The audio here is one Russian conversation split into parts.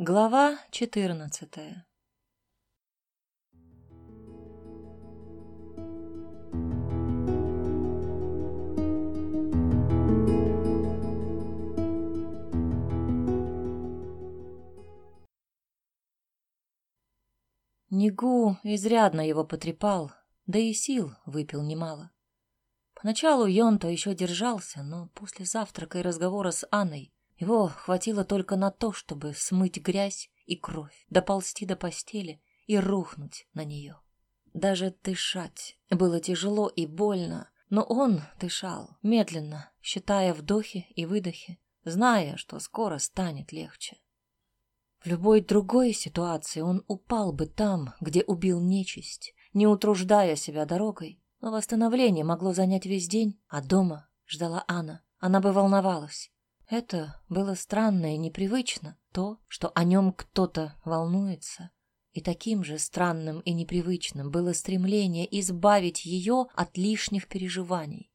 Глава четырнадцатая Нигу изрядно его потрепал, да и сил выпил немало. Поначалу Йонто еще держался, но после завтрака и разговора с Анной его хватило только на то, чтобы смыть грязь и кровь, доползти до постели и рухнуть на нее. Даже дышать было тяжело и больно, но он дышал медленно, считая вдохи и выдохи, зная, что скоро станет легче. В любой другой ситуации он упал бы там, где убил нечисть, не утруждая себя дорогой, но восстановление могло занять весь день, а дома ждала Анна. Она бы волновалась. Это было странно и непривычно, то, что о нем кто-то волнуется. И таким же странным и непривычным было стремление избавить ее от лишних переживаний.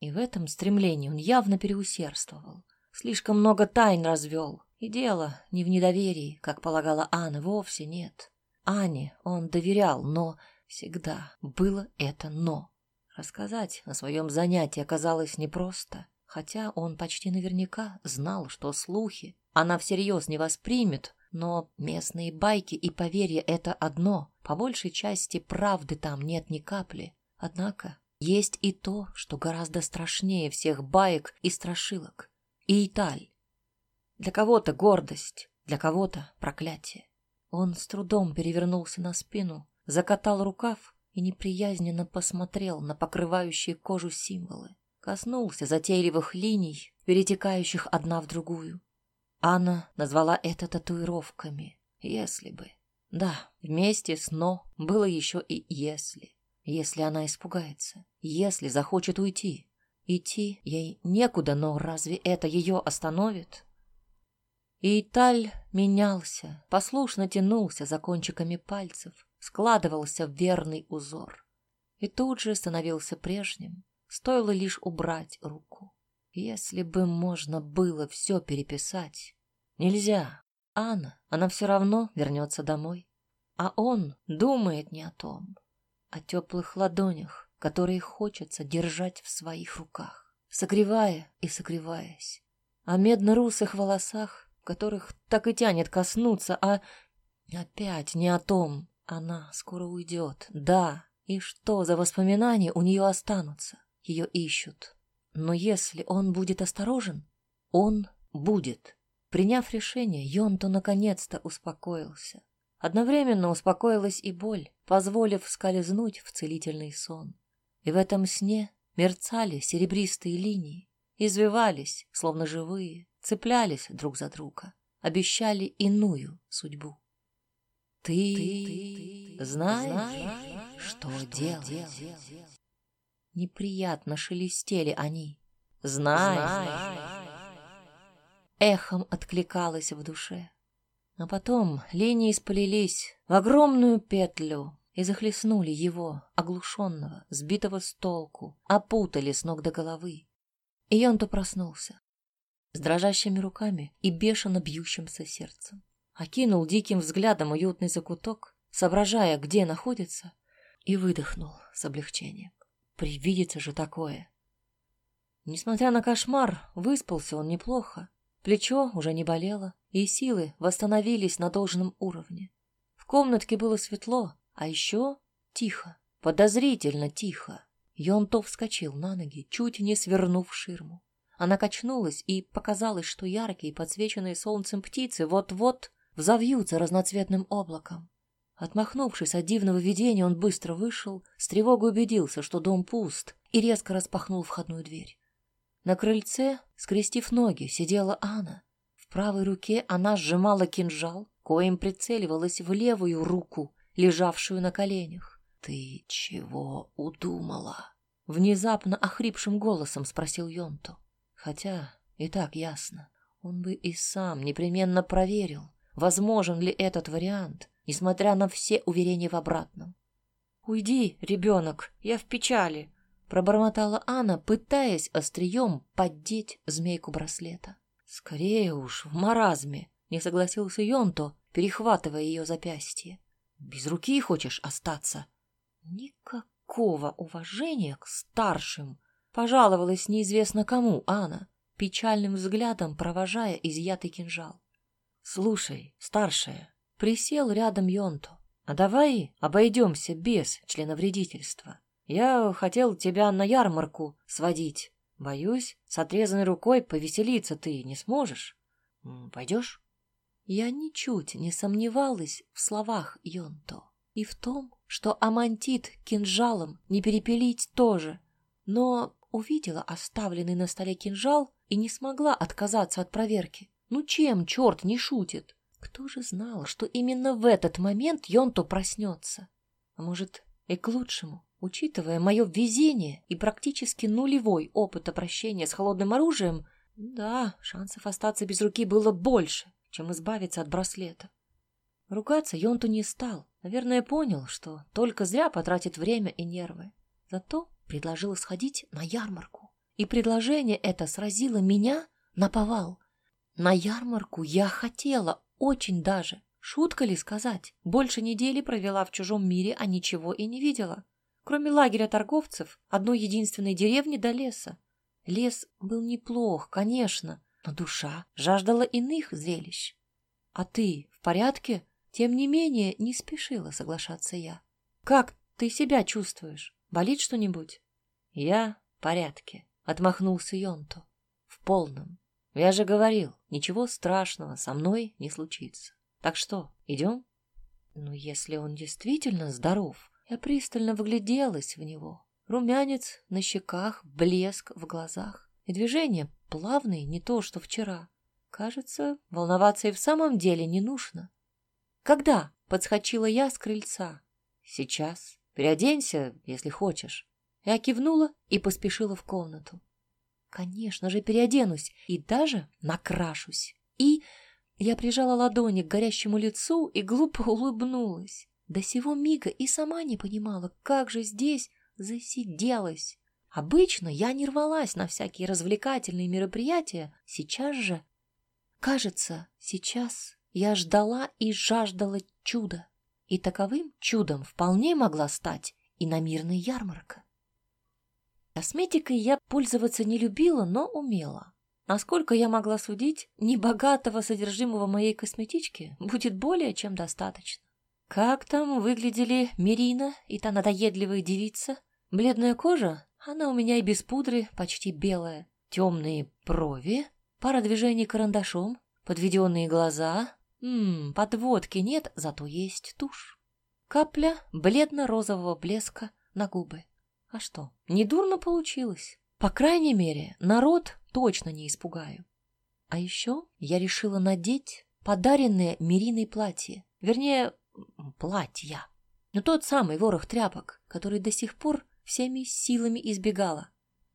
И в этом стремлении он явно переусердствовал. Слишком много тайн развел. И дело не в недоверии, как полагала Анна, вовсе нет. Ане он доверял, но всегда было это «но». Рассказать о своем занятии оказалось непросто хотя он почти наверняка знал, что слухи она всерьез не воспримет, но местные байки и поверья — это одно, по большей части правды там нет ни капли. Однако есть и то, что гораздо страшнее всех баек и страшилок. И Италь. Для кого-то гордость, для кого-то проклятие. Он с трудом перевернулся на спину, закатал рукав и неприязненно посмотрел на покрывающие кожу символы коснулся затейливых линий, перетекающих одна в другую. Анна назвала это татуировками. Если бы. Да, вместе с «но» было еще и «если». Если она испугается, если захочет уйти. Идти ей некуда, но разве это ее остановит? И Таль менялся, послушно тянулся за кончиками пальцев, складывался в верный узор. И тут же становился прежним, Стоило лишь убрать руку. Если бы можно было все переписать. Нельзя. Анна, она все равно вернется домой. А он думает не о том, о теплых ладонях, которые хочется держать в своих руках, согревая и согреваясь, о медно-русых волосах, которых так и тянет коснуться, а опять не о том. Она скоро уйдет, да, и что за воспоминания у нее останутся? Ее ищут. Но если он будет осторожен, он будет. Приняв решение, Йонто наконец-то успокоился. Одновременно успокоилась и боль, позволив скользнуть в целительный сон. И в этом сне мерцали серебристые линии, извивались, словно живые, цеплялись друг за друга, обещали иную судьбу. Ты, ты знаешь, знаешь что, что делать? делать? Неприятно шелестели они. Знай, Эхом откликалось в душе. А потом линии сплелись в огромную петлю и захлестнули его, оглушенного, сбитого с толку, опутали с ног до головы. И он то проснулся с дрожащими руками и бешено бьющимся сердцем. Окинул диким взглядом уютный закуток, соображая, где находится, и выдохнул с облегчением. Привидится же такое. Несмотря на кошмар, выспался он неплохо. Плечо уже не болело, и силы восстановились на должном уровне. В комнатке было светло, а еще тихо, подозрительно тихо. Йонто вскочил на ноги, чуть не свернув ширму. Она качнулась, и показалось, что яркие, подсвеченные солнцем птицы вот-вот взовьются разноцветным облаком. Отмахнувшись от дивного видения, он быстро вышел, с тревогой убедился, что дом пуст, и резко распахнул входную дверь. На крыльце, скрестив ноги, сидела Анна. В правой руке она сжимала кинжал, коим прицеливалась в левую руку, лежавшую на коленях. «Ты чего удумала?» Внезапно охрипшим голосом спросил Йонто. Хотя и так ясно. Он бы и сам непременно проверил, возможен ли этот вариант, несмотря на все уверения в обратном. «Уйди, ребенок, я в печали», — пробормотала Анна, пытаясь острием поддеть змейку браслета. «Скорее уж, в маразме», — не согласился Йонто, перехватывая ее запястье. Без руки хочешь остаться? Никакого уважения к старшим. Пожаловалась неизвестно кому Анна, печальным взглядом провожая изъятый кинжал. Слушай, старшая, присел рядом Йонто. А давай обойдемся без членовредительства. Я хотел тебя на ярмарку сводить. Боюсь, с отрезанной рукой повеселиться ты не сможешь. Пойдешь? Я ничуть не сомневалась в словах Йонто и в том, что амантит кинжалом не перепилить тоже, но увидела оставленный на столе кинжал и не смогла отказаться от проверки. Ну чем черт не шутит? Кто же знал, что именно в этот момент Йонто проснется? А может, и к лучшему, учитывая мое везение и практически нулевой опыт обращения с холодным оружием, да, шансов остаться без руки было больше чем избавиться от браслета. Ругаться Йонту не стал. Наверное, понял, что только зря потратит время и нервы. Зато предложил сходить на ярмарку. И предложение это сразило меня на повал. На ярмарку я хотела, очень даже. Шутка ли сказать? Больше недели провела в чужом мире, а ничего и не видела. Кроме лагеря торговцев, одной единственной деревни до леса. Лес был неплох, конечно, но душа жаждала иных зрелищ. А ты в порядке? Тем не менее, не спешила соглашаться я. Как ты себя чувствуешь? Болит что-нибудь? Я в порядке, отмахнулся Йонто. В полном. Я же говорил, ничего страшного со мной не случится. Так что, идем? Ну, если он действительно здоров, я пристально вгляделась в него. Румянец на щеках, блеск в глазах и движение плавный, не то, что вчера. Кажется, волноваться и в самом деле не нужно. «Когда?» — подскочила я с крыльца. «Сейчас. Переоденься, если хочешь». Я кивнула и поспешила в комнату. Конечно же, переоденусь и даже накрашусь. И я прижала ладони к горящему лицу и глупо улыбнулась. До сего мига и сама не понимала, как же здесь засиделась. Обычно я не рвалась на всякие развлекательные мероприятия, сейчас же... Кажется, сейчас я ждала и жаждала чуда, и таковым чудом вполне могла стать и на мирная ярмарка. Косметикой я пользоваться не любила, но умела. Насколько я могла судить, небогатого содержимого моей косметички будет более чем достаточно. Как там выглядели Мирина и та надоедливая девица? Бледная кожа, она у меня и без пудры почти белая. Темные брови, пара движений карандашом, подведенные глаза. Ммм, подводки нет, зато есть тушь. Капля бледно-розового блеска на губы. А что, недурно получилось. По крайней мере, народ точно не испугаю. А еще я решила надеть подаренное Мириной платье. Вернее, платья. Но тот самый ворох тряпок, который до сих пор всеми силами избегала.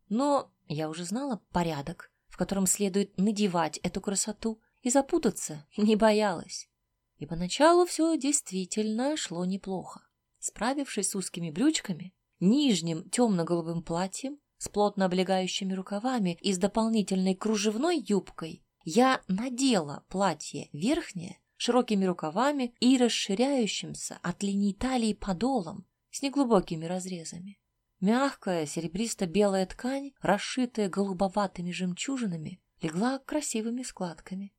Но я уже знала порядок, в котором следует надевать эту красоту, и запутаться не боялась. И поначалу все действительно шло неплохо. Справившись с узкими брючками, нижним темно-голубым платьем, с плотно облегающими рукавами и с дополнительной кружевной юбкой, я надела платье верхнее, широкими рукавами и расширяющимся от линий талии подолом с неглубокими разрезами. Мягкая серебристо-белая ткань, расшитая голубоватыми жемчужинами, легла красивыми складками.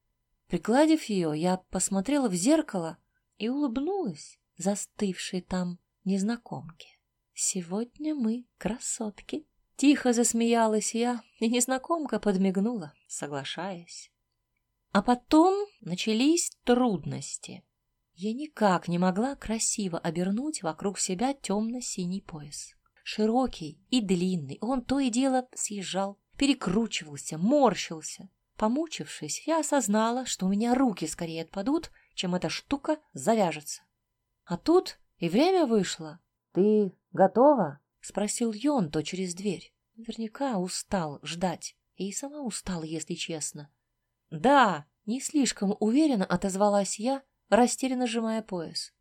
Пригладив ее, я посмотрела в зеркало и улыбнулась застывшей там незнакомке. «Сегодня мы красотки!» Тихо засмеялась я, и незнакомка подмигнула, соглашаясь. А потом начались трудности. Я никак не могла красиво обернуть вокруг себя темно-синий пояс широкий и длинный. Он то и дело съезжал, перекручивался, морщился. Помучившись, я осознала, что у меня руки скорее отпадут, чем эта штука завяжется. А тут и время вышло. — Ты готова? — спросил Йон то через дверь. Наверняка устал ждать. И сама устала, если честно. — Да, не слишком уверенно отозвалась я, растерянно сжимая пояс.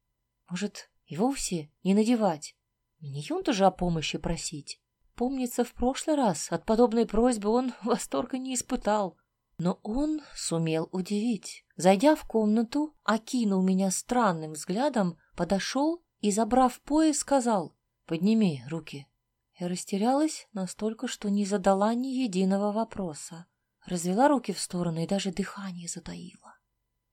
Может, и вовсе не надевать? Не он же о помощи просить. Помнится, в прошлый раз от подобной просьбы он восторга не испытал. Но он сумел удивить. Зайдя в комнату, окинул меня странным взглядом, подошел и, забрав пояс, сказал «Подними руки». Я растерялась настолько, что не задала ни единого вопроса. Развела руки в стороны и даже дыхание затаила.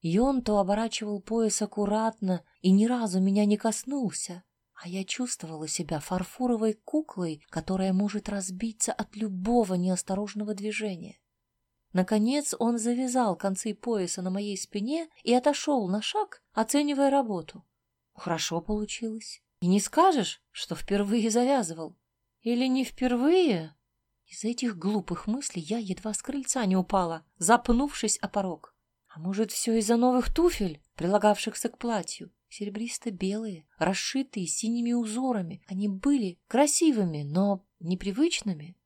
И он то оборачивал пояс аккуратно и ни разу меня не коснулся, а я чувствовала себя фарфоровой куклой, которая может разбиться от любого неосторожного движения. Наконец он завязал концы пояса на моей спине и отошел на шаг, оценивая работу. Хорошо получилось. И не скажешь, что впервые завязывал. Или не впервые? Из этих глупых мыслей я едва с крыльца не упала, запнувшись о порог. А может, все из-за новых туфель, прилагавшихся к платью? Серебристо-белые, расшитые синими узорами. Они были красивыми, но непривычными.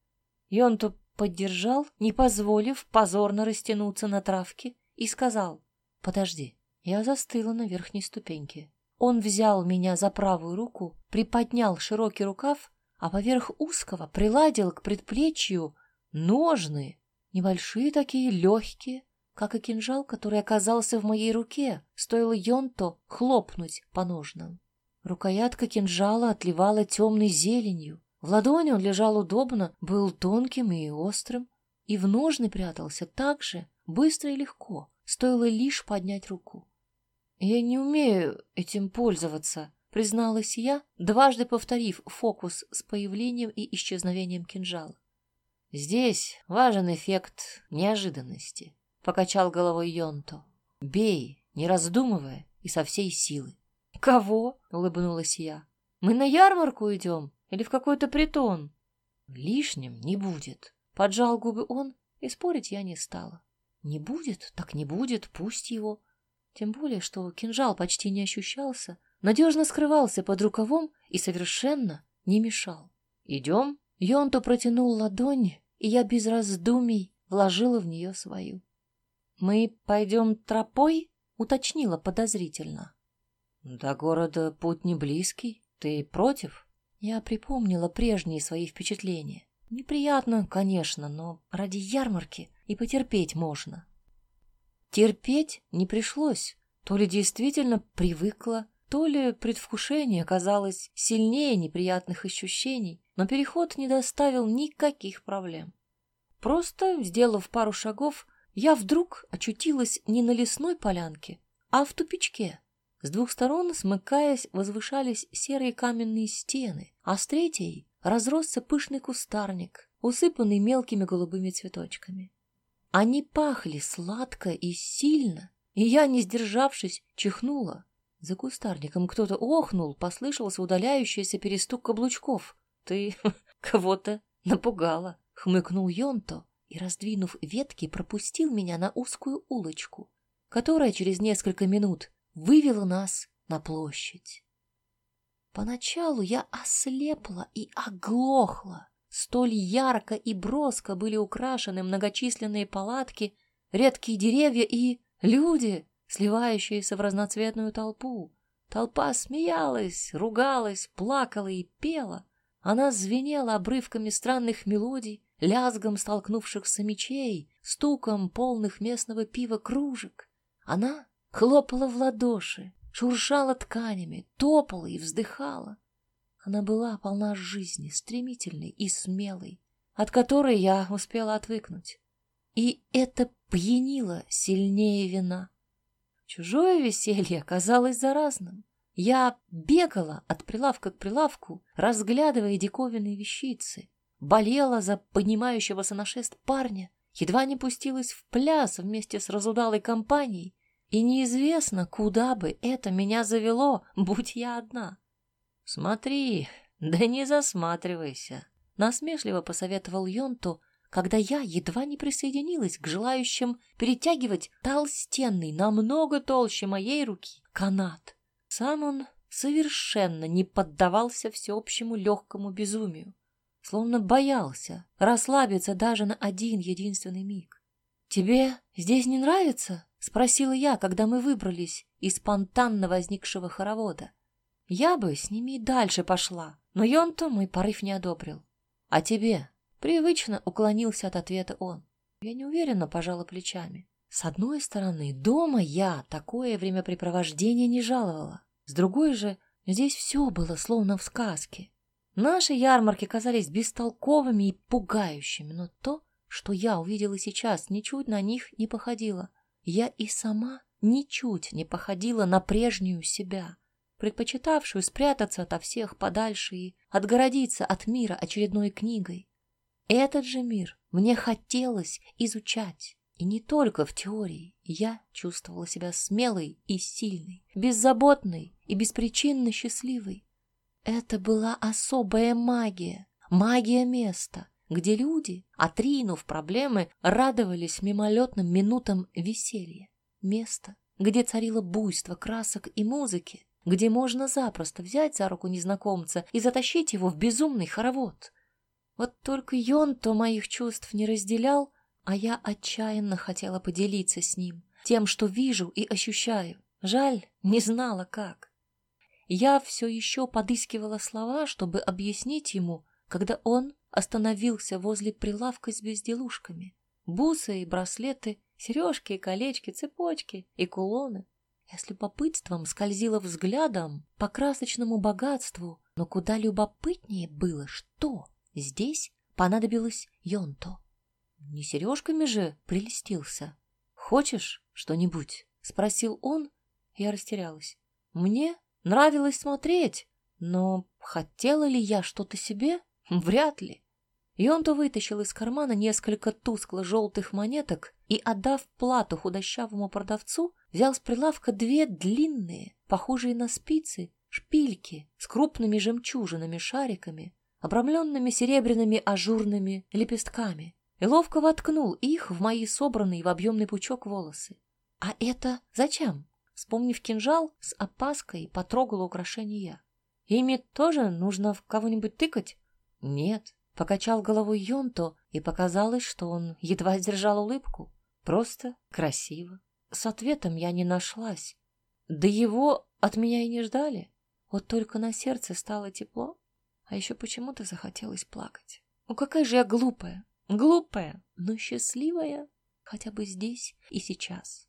И он то поддержал, не позволив позорно растянуться на травке, и сказал «Подожди». Я застыла на верхней ступеньке. Он взял меня за правую руку, приподнял широкий рукав, а поверх узкого приладил к предплечью ножны, небольшие такие, легкие, как и кинжал, который оказался в моей руке, стоило Йонто хлопнуть по ножнам. Рукоятка кинжала отливала темной зеленью. В ладони он лежал удобно, был тонким и острым, и в ножны прятался так же, быстро и легко, стоило лишь поднять руку. «Я не умею этим пользоваться», — призналась я, дважды повторив фокус с появлением и исчезновением кинжала. «Здесь важен эффект неожиданности», — покачал головой Йонто. «Бей, не раздумывая и со всей силы». «Кого?» — улыбнулась я. «Мы на ярмарку идем или в какой-то притон?» «Лишним не будет», — поджал губы он, и спорить я не стала. «Не будет, так не будет, пусть его». Тем более, что кинжал почти не ощущался, надежно скрывался под рукавом и совершенно не мешал. «Идем?» Йонто протянул ладонь, и я без раздумий вложила в нее свою. «Мы пойдем тропой?» — уточнила подозрительно. «До города путь не близкий. Ты против?» Я припомнила прежние свои впечатления. Неприятно, конечно, но ради ярмарки и потерпеть можно. Терпеть не пришлось. То ли действительно привыкла, то ли предвкушение казалось сильнее неприятных ощущений, но переход не доставил никаких проблем. Просто, сделав пару шагов, я вдруг очутилась не на лесной полянке, а в тупичке. С двух сторон, смыкаясь, возвышались серые каменные стены, а с третьей разросся пышный кустарник, усыпанный мелкими голубыми цветочками. Они пахли сладко и сильно, и я, не сдержавшись, чихнула. За кустарником кто-то охнул, послышался удаляющийся перестук каблучков. «Ты кого-то напугала», — хмыкнул Йонто и, раздвинув ветки, пропустил меня на узкую улочку, которая через несколько минут вывела нас на площадь. Поначалу я ослепла и оглохла. Столь ярко и броско были украшены многочисленные палатки, редкие деревья и люди, сливающиеся в разноцветную толпу. Толпа смеялась, ругалась, плакала и пела. Она звенела обрывками странных мелодий, лязгом столкнувшихся мечей, стуком полных местного пива кружек. Она хлопала в ладоши, шуршала тканями, топала и вздыхала. Она была полна жизни, стремительной и смелой, от которой я успела отвыкнуть. И это пьянило сильнее вина. Чужое веселье казалось заразным. Я бегала от прилавка к прилавку, разглядывая диковинные вещицы, болела за поднимающегося на шест парня, едва не пустилась в пляс вместе с разудалой компанией, и неизвестно, куда бы это меня завело, будь я одна. «Смотри, да не засматривайся», — насмешливо посоветовал Йонту, когда я едва не присоединилась к желающим перетягивать толстенный, намного толще моей руки, канат. Сам он совершенно не поддавался всеобщему легкому безумию, словно боялся расслабиться даже на один единственный миг. «Тебе здесь не нравится?» — спросила я, когда мы выбрались из спонтанно возникшего хоровода. Я бы с ними и дальше пошла, но Йонто мой порыв не одобрил. А тебе? Привычно уклонился от ответа он. Я неуверенно пожала плечами. С одной стороны, дома я такое времяпрепровождение не жаловала. С другой же, здесь все было словно в сказке. Наши ярмарки казались бестолковыми и пугающими, но то, что я увидела сейчас, ничуть на них не походило. Я и сама ничуть не походила на прежнюю себя, предпочитавшую спрятаться ото всех подальше и отгородиться от мира очередной книгой. Этот же мир мне хотелось изучать. И не только в теории. Я чувствовала себя смелой и сильной, беззаботной и беспричинно счастливой. Это была особая магия, магия места, где люди, отринув проблемы, радовались мимолетным минутам веселья. Место, где царило буйство красок и музыки, где можно запросто взять за руку незнакомца и затащить его в безумный хоровод. Вот только Йон-то моих чувств не разделял, а я отчаянно хотела поделиться с ним тем, что вижу и ощущаю. Жаль, не знала как. Я все еще подыскивала слова, чтобы объяснить ему, когда он остановился возле прилавка с безделушками. Бусы и браслеты, сережки и колечки, цепочки и кулоны. Я с любопытством скользила взглядом по красочному богатству, но куда любопытнее было, что здесь понадобилось Йонто. Не сережками же прелестился. «Хочешь что-нибудь?» — спросил он. Я растерялась. Мне нравилось смотреть, но хотела ли я что-то себе? Вряд ли. И он-то вытащил из кармана несколько тускло-желтых монеток и, отдав плату худощавому продавцу, взял с прилавка две длинные, похожие на спицы, шпильки с крупными жемчужинами-шариками, обрамленными серебряными ажурными лепестками, и ловко воткнул их в мои собранные в объемный пучок волосы. «А это зачем?» Вспомнив кинжал, с опаской потрогала украшение «Ими тоже нужно в кого-нибудь тыкать?» «Нет», — покачал головой Йонто, и показалось, что он едва сдержал улыбку. «Просто красиво». С ответом я не нашлась. Да его от меня и не ждали. Вот только на сердце стало тепло, а еще почему-то захотелось плакать. Ну какая же я глупая, глупая, но счастливая хотя бы здесь и сейчас.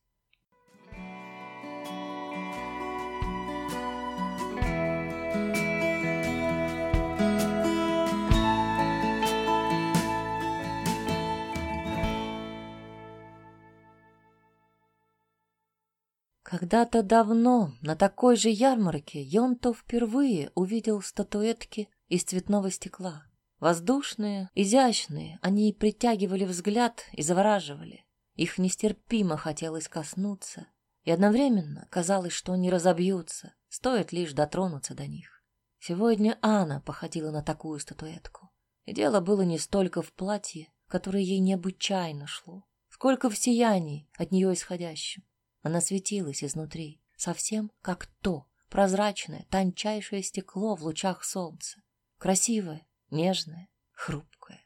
Когда-то давно на такой же ярмарке Йонто впервые увидел статуэтки из цветного стекла. Воздушные, изящные, они притягивали взгляд и завораживали. Их нестерпимо хотелось коснуться, и одновременно казалось, что они разобьются, стоит лишь дотронуться до них. Сегодня Анна походила на такую статуэтку. И дело было не столько в платье, которое ей необычайно шло, сколько в сиянии от нее исходящем. Она светилась изнутри, совсем как то прозрачное, тончайшее стекло в лучах солнца. Красивое, нежное, хрупкое.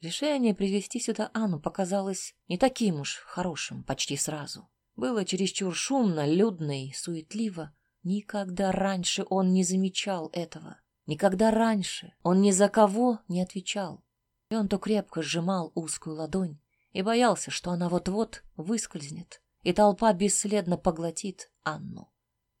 Решение привести сюда Анну показалось не таким уж хорошим почти сразу. Было чересчур шумно, людно и суетливо. Никогда раньше он не замечал этого. Никогда раньше он ни за кого не отвечал. И он то крепко сжимал узкую ладонь и боялся, что она вот-вот выскользнет, и толпа бесследно поглотит Анну.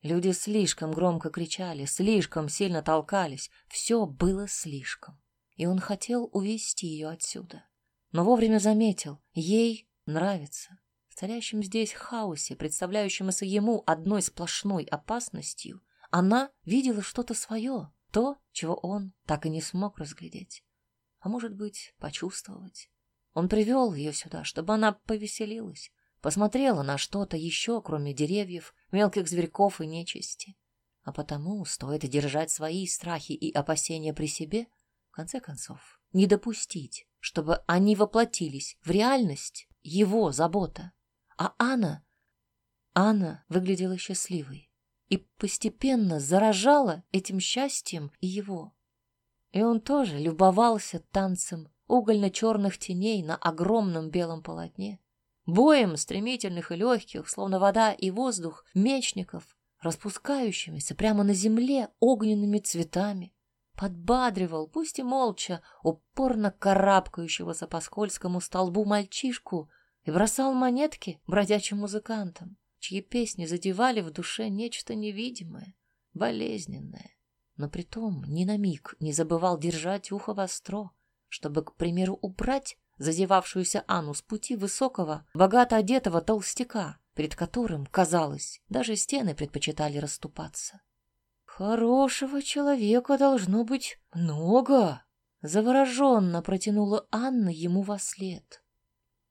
Люди слишком громко кричали, слишком сильно толкались, все было слишком. И он хотел увести ее отсюда. Но вовремя заметил, ей нравится. В царящем здесь хаосе, представляющемся ему одной сплошной опасностью, она видела что-то свое, то, чего он так и не смог разглядеть. А может быть, почувствовать. Он привел ее сюда, чтобы она повеселилась, посмотрела на что-то еще, кроме деревьев, мелких зверьков и нечисти. А потому стоит держать свои страхи и опасения при себе, в конце концов, не допустить, чтобы они воплотились в реальность его забота. А Анна... Анна выглядела счастливой и постепенно заражала этим счастьем и его. И он тоже любовался танцем угольно-черных теней на огромном белом полотне, боем стремительных и легких, словно вода и воздух, мечников, распускающимися прямо на земле огненными цветами, подбадривал, пусть и молча, упорно карабкающегося по скользкому столбу мальчишку и бросал монетки бродячим музыкантам, чьи песни задевали в душе нечто невидимое, болезненное. Но притом ни на миг не забывал держать ухо востро, чтобы, к примеру, убрать зазевавшуюся Анну с пути высокого, богато одетого толстяка, перед которым, казалось, даже стены предпочитали расступаться. «Хорошего человека должно быть много!» Завороженно протянула Анна ему во след.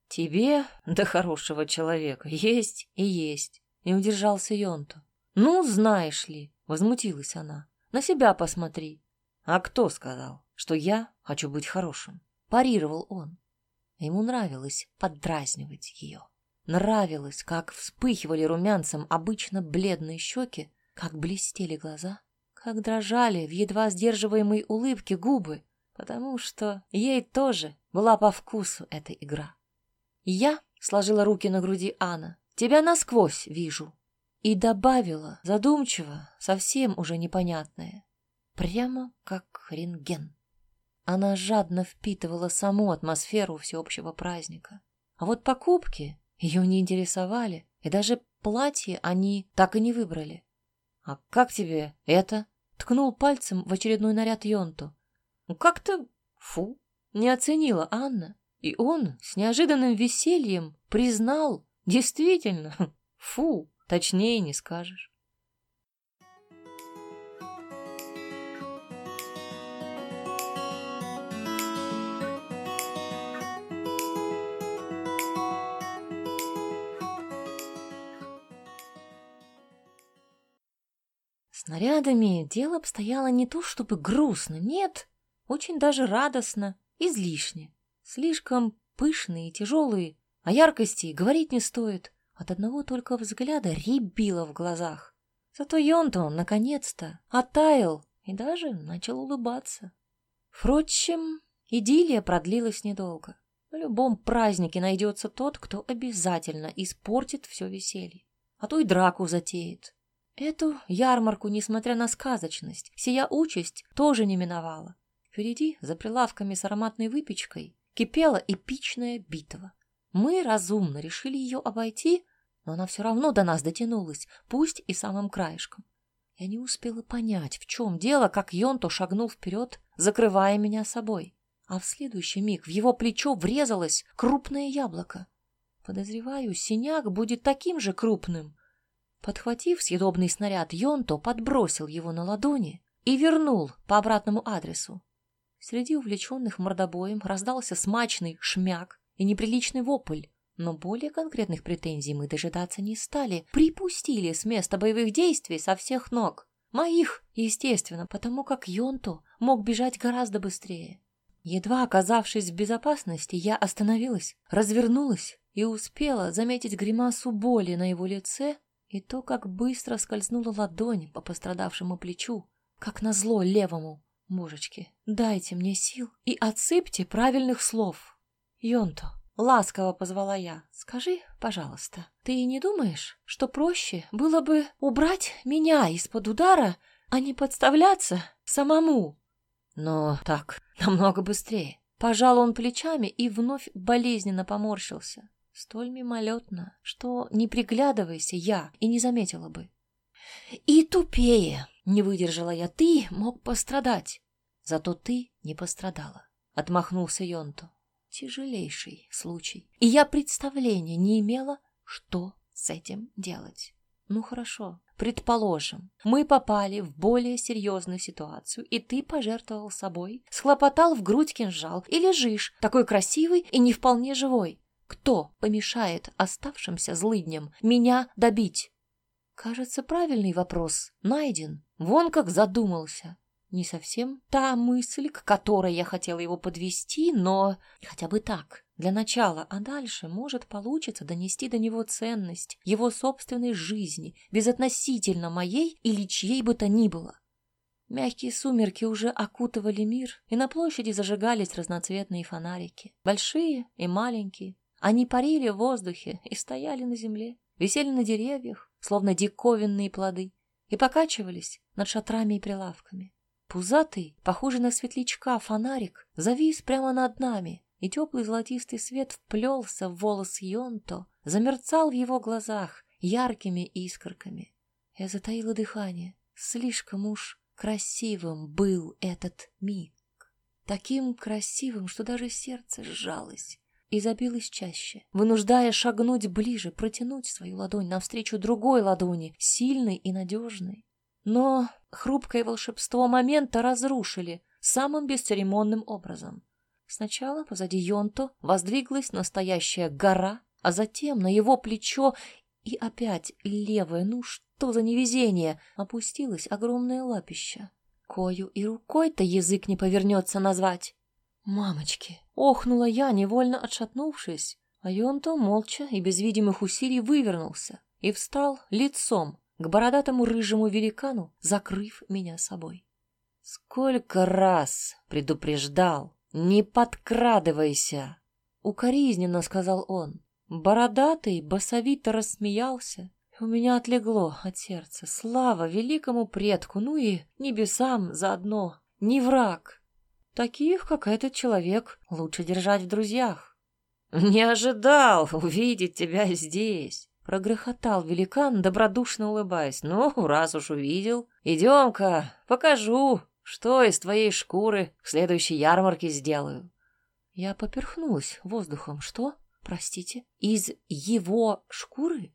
«Тебе, да хорошего человека, есть и есть!» Не удержался Йонто. «Ну, знаешь ли!» — возмутилась она. «На себя посмотри!» «А кто сказал, что я хочу быть хорошим?» Парировал он. Ему нравилось поддразнивать ее. Нравилось, как вспыхивали румянцем обычно бледные щеки, как блестели глаза, как дрожали в едва сдерживаемой улыбке губы, потому что ей тоже была по вкусу эта игра. Я сложила руки на груди Анна. Тебя насквозь вижу. И добавила, задумчиво, совсем уже непонятное. Прямо как рентген. Она жадно впитывала саму атмосферу всеобщего праздника. А вот покупки ее не интересовали, и даже платье они так и не выбрали. «А как тебе это?» — ткнул пальцем в очередной наряд Йонту. «Ну как-то... фу!» — не оценила Анна. И он с неожиданным весельем признал, действительно, фу, точнее не скажешь. Снарядами дело обстояло не то чтобы грустно, нет, очень даже радостно, излишне. Слишком пышные и тяжелые, а яркости говорить не стоит. От одного только взгляда рябило в глазах. Зато Йонтон, наконец-то, оттаял и даже начал улыбаться. Впрочем, идиллия продлилась недолго. На любом празднике найдется тот, кто обязательно испортит все веселье, а то и драку затеет. Эту ярмарку, несмотря на сказочность, сия участь тоже не миновала. Впереди, за прилавками с ароматной выпечкой, кипела эпичная битва. Мы разумно решили ее обойти, но она все равно до нас дотянулась, пусть и самым краешком. Я не успела понять, в чем дело, как Йонто шагнул вперед, закрывая меня собой. А в следующий миг в его плечо врезалось крупное яблоко. Подозреваю, синяк будет таким же крупным. Подхватив съедобный снаряд, Йонто подбросил его на ладони и вернул по обратному адресу. Среди увлеченных мордобоем раздался смачный шмяк и неприличный вопль, но более конкретных претензий мы дожидаться не стали, припустили с места боевых действий со всех ног. Моих, естественно, потому как Йонто мог бежать гораздо быстрее. Едва оказавшись в безопасности, я остановилась, развернулась и успела заметить гримасу боли на его лице и то, как быстро скользнула ладонь по пострадавшему плечу, как назло левому. Божечки, дайте мне сил и отсыпьте правильных слов. Йонто, ласково позвала я, скажи, пожалуйста, ты не думаешь, что проще было бы убрать меня из-под удара, а не подставляться самому? Но так намного быстрее. Пожал он плечами и вновь болезненно поморщился. Столь мимолетно, что, не приглядывайся, я и не заметила бы. И тупее, не выдержала я, ты мог пострадать. Зато ты не пострадала, отмахнулся Йонто. Тяжелейший случай. И я представления не имела, что с этим делать. Ну хорошо, предположим, мы попали в более серьезную ситуацию, и ты пожертвовал собой, схлопотал в грудь кинжал и лежишь, такой красивый и не вполне живой. Кто помешает оставшимся злыдням меня добить? Кажется, правильный вопрос найден. Вон как задумался. Не совсем та мысль, к которой я хотела его подвести, но хотя бы так, для начала, а дальше, может, получится донести до него ценность его собственной жизни, безотносительно моей или чьей бы то ни было. Мягкие сумерки уже окутывали мир, и на площади зажигались разноцветные фонарики, большие и маленькие, они парили в воздухе и стояли на земле, висели на деревьях, словно диковинные плоды, и покачивались над шатрами и прилавками. пузатый, похожий на светлячка фонарик, завис прямо над нами, и теплый золотистый свет вплелся в волос Йонто, замерцал в его глазах яркими искорками. Я затаила дыхание. Слишком уж красивым был этот миг. Таким красивым, что даже сердце сжалось и забилось чаще, вынуждая шагнуть ближе, протянуть свою ладонь навстречу другой ладони, сильной и надежной. Но хрупкое волшебство момента разрушили самым бесцеремонным образом. Сначала позади Йонто воздвиглась настоящая гора, а затем на его плечо и опять левое, ну что за невезение, опустилось огромное лапище. Кою и рукой-то язык не повернется назвать. «Мамочки!» — охнула я, невольно отшатнувшись, а Йонто молча и без видимых усилий вывернулся и встал лицом к бородатому рыжему великану, закрыв меня собой. «Сколько раз предупреждал, не подкрадывайся!» — укоризненно сказал он. Бородатый басовито рассмеялся, у меня отлегло от сердца. Слава великому предку, ну и небесам заодно. Не враг. Таких, как этот человек, лучше держать в друзьях. «Не ожидал увидеть тебя здесь», — прогрохотал великан, добродушно улыбаясь. «Ну, раз уж увидел, идем-ка, покажу, что из твоей шкуры к следующей ярмарке сделаю». Я поперхнулась воздухом. «Что? Простите? Из его шкуры?»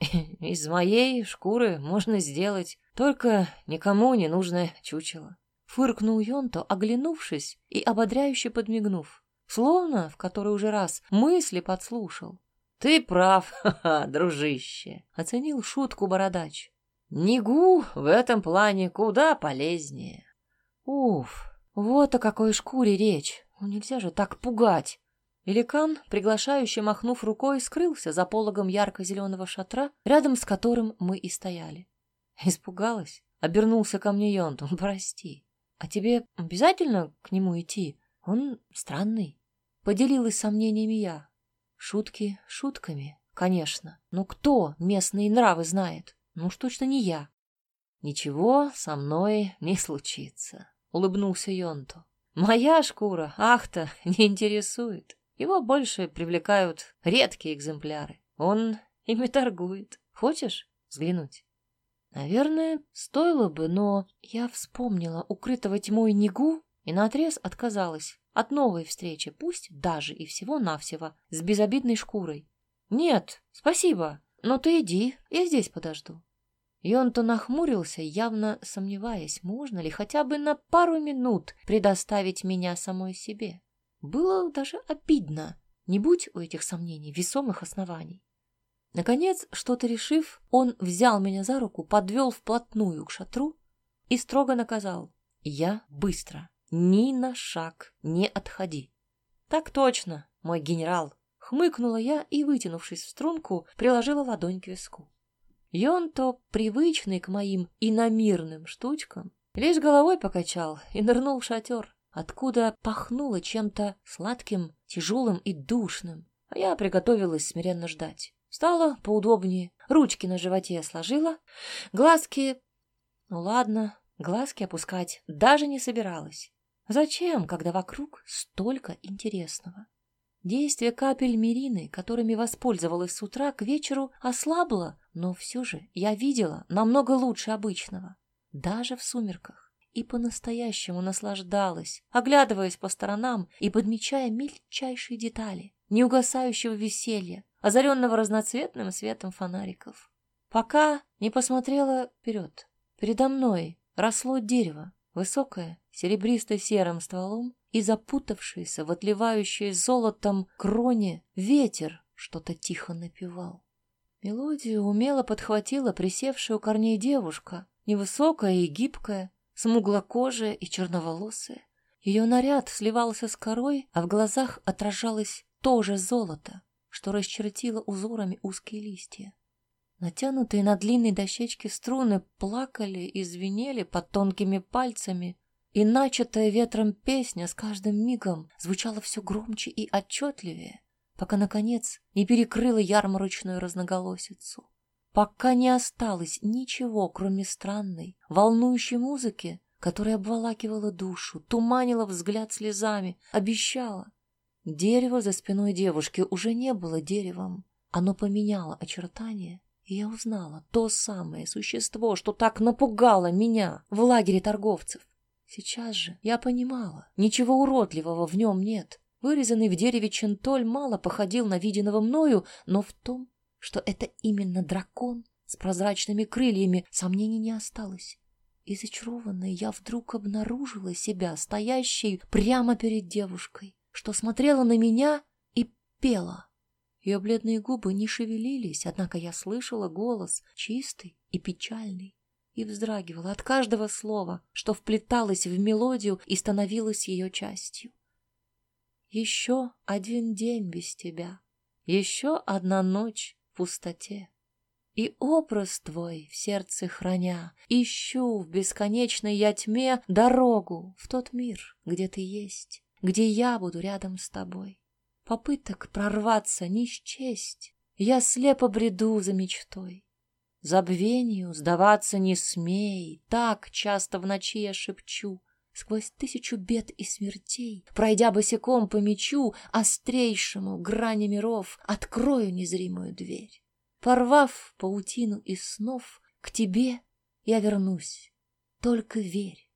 Из моей шкуры можно сделать только никому не нужное чучело. Фыркнул Йонто, оглянувшись и ободряюще подмигнув, словно в который уже раз мысли подслушал. «Ты прав, ха-ха, дружище!» — оценил шутку бородач. «Нигу в этом плане куда полезнее». «Уф, вот о какой шкуре речь! Ну нельзя же так пугать!» Великан, приглашающе махнув рукой, скрылся за пологом ярко-зеленого шатра, рядом с которым мы и стояли. Испугалась. Обернулся ко мне Йонтун. Прости. А тебе обязательно к нему идти? Он странный. Поделилась сомнениями я. Шутки шутками, конечно. Но кто местные нравы знает? Ну уж точно не я. Ничего со мной не случится, улыбнулся Йонту. Моя шкура, ах-то, не интересует. Его больше привлекают редкие экземпляры. Он ими торгует. Хочешь взглянуть? Наверное, стоило бы, но я вспомнила укрытого тьмой Нигу и наотрез отказалась от новой встречи, пусть даже и всего-навсего с безобидной шкурой. Нет, спасибо, но ты иди, я здесь подожду. И он то нахмурился, явно сомневаясь, можно ли хотя бы на пару минут предоставить меня самой себе. Было даже обидно, не будь у этих сомнений весомых оснований. Наконец, что-то решив, он взял меня за руку, подвел вплотную к шатру и строго наказал. Я быстро, ни на шаг не отходи. Так точно, мой генерал. Хмыкнула я и, вытянувшись в струнку, приложила ладонь к виску. То, привычный к моим иномирным штучкам, лишь головой покачал и нырнул в шатер откуда пахнуло чем-то сладким, тяжелым и душным. А я приготовилась смиренно ждать. Стала поудобнее, ручки на животе сложила, глазки... Ну ладно, глазки опускать даже не собиралась. Зачем, когда вокруг столько интересного? Действие капель Мирины, которыми воспользовалась с утра, к вечеру ослабло, но все же я видела намного лучше обычного, даже в сумерках и по-настоящему наслаждалась, оглядываясь по сторонам и подмечая мельчайшие детали неугасающего веселья, озаренного разноцветным светом фонариков. Пока не посмотрела вперед. Передо мной росло дерево, высокое, серебристо-серым стволом, и запутавшийся в отливающей золотом кроне ветер что-то тихо напевал. Мелодию умело подхватила присевшая у корней девушка, невысокая и гибкая, смуглокожая и черноволосая. Ее наряд сливался с корой, а в глазах отражалось то же золото, что расчертило узорами узкие листья. Натянутые на длинной дощечке струны плакали и звенели под тонкими пальцами, и начатая ветром песня с каждым мигом звучала все громче и отчетливее, пока, наконец, не перекрыла ярмарочную разноголосицу. Пока не осталось ничего, кроме странной, волнующей музыки, которая обволакивала душу, туманила взгляд слезами, обещала. Дерево за спиной девушки уже не было деревом. Оно поменяло очертания, и я узнала то самое существо, что так напугало меня в лагере торговцев. Сейчас же я понимала, ничего уродливого в нем нет. Вырезанный в дереве чентоль мало походил на виденного мною, но в том, что это именно дракон с прозрачными крыльями, сомнений не осталось. И зачарованная я вдруг обнаружила себя стоящей прямо перед девушкой, что смотрела на меня и пела. Ее бледные губы не шевелились, однако я слышала голос чистый и печальный и вздрагивала от каждого слова, что вплеталось в мелодию и становилось ее частью. Еще один день без тебя, еще одна ночь в пустоте. И образ твой в сердце храня, Ищу в бесконечной я тьме Дорогу в тот мир, где ты есть, Где я буду рядом с тобой. Попыток прорваться не счесть, Я слепо бреду за мечтой. Забвению сдаваться не смей, Так часто в ночи я шепчу, Сквозь тысячу бед и смертей, Пройдя босиком по мечу, Острейшему грани миров, Открою незримую дверь. Порвав паутину из снов, к тебе я вернусь, только верь.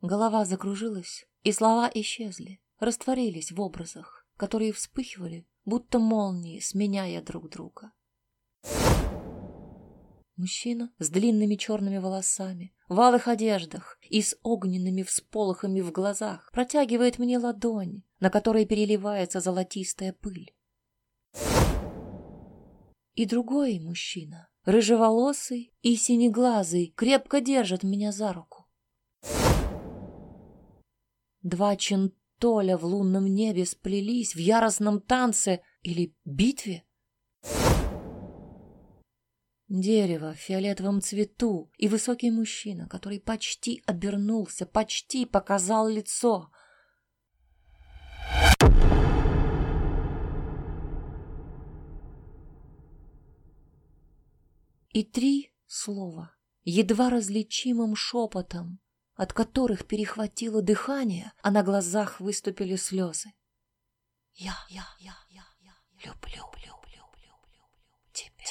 Голова закружилась, и слова исчезли, растворились в образах, которые вспыхивали, будто молнии, сменяя друг друга. Мужчина с длинными черными волосами, в алых одеждах и с огненными всполохами в глазах протягивает мне ладонь, на которой переливается золотистая пыль и другой мужчина, рыжеволосый и синеглазый, крепко держит меня за руку. Два чентоля в лунном небе сплелись в яростном танце или битве. Дерево в фиолетовом цвету и высокий мужчина, который почти обернулся, почти показал лицо — и три слова, едва различимым шепотом, от которых перехватило дыхание, а на глазах выступили слезы. Я, я, я, я, я люблю, люблю, люблю тебя.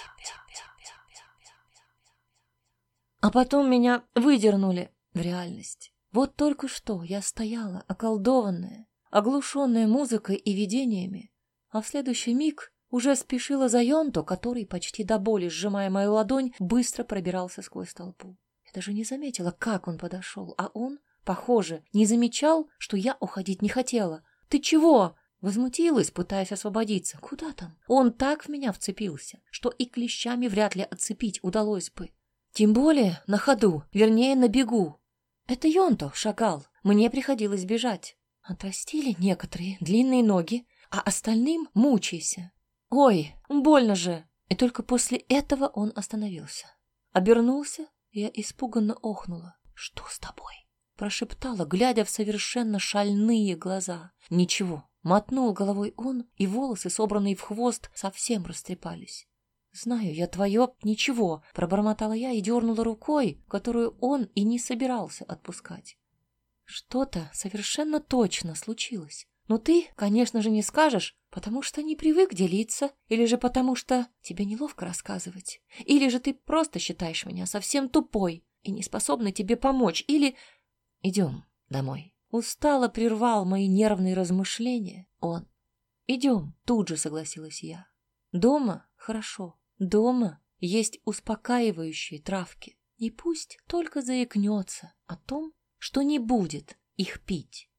А потом меня выдернули в реальность. Вот только что я стояла, околдованная, оглушенная музыкой и видениями, а в следующий миг уже спешила за Йонто, который, почти до боли сжимая мою ладонь, быстро пробирался сквозь толпу. Даже не заметила, как он подошел, а он, похоже, не замечал, что я уходить не хотела. «Ты чего?» Возмутилась, пытаясь освободиться. Куда там? Он так в меня вцепился, что и клещами вряд ли отцепить удалось бы. Тем более на ходу, вернее, на бегу. Это Йонто шагал, мне приходилось бежать. Отрастили некоторые длинные ноги, а остальным мучайся. «Ой, больно же!» И только после этого он остановился. Обернулся, я испуганно охнула. «Что с тобой?» Прошептала, глядя в совершенно шальные глаза. «Ничего». Мотнул головой он, и волосы, собранные в хвост, совсем растрепались. «Знаю я твое ничего», — пробормотала я и дернула рукой, которую он и не собирался отпускать. Что-то совершенно точно случилось. Но ты, конечно же, не скажешь, потому что не привык делиться, или же потому что тебе неловко рассказывать, или же ты просто считаешь меня совсем тупой и не способной тебе помочь, или... Идем домой. Устало прервал мои нервные размышления он. Идем, тут же согласилась я. Дома хорошо, дома есть успокаивающие травки. И пусть только заикнется о том, что не будет их пить.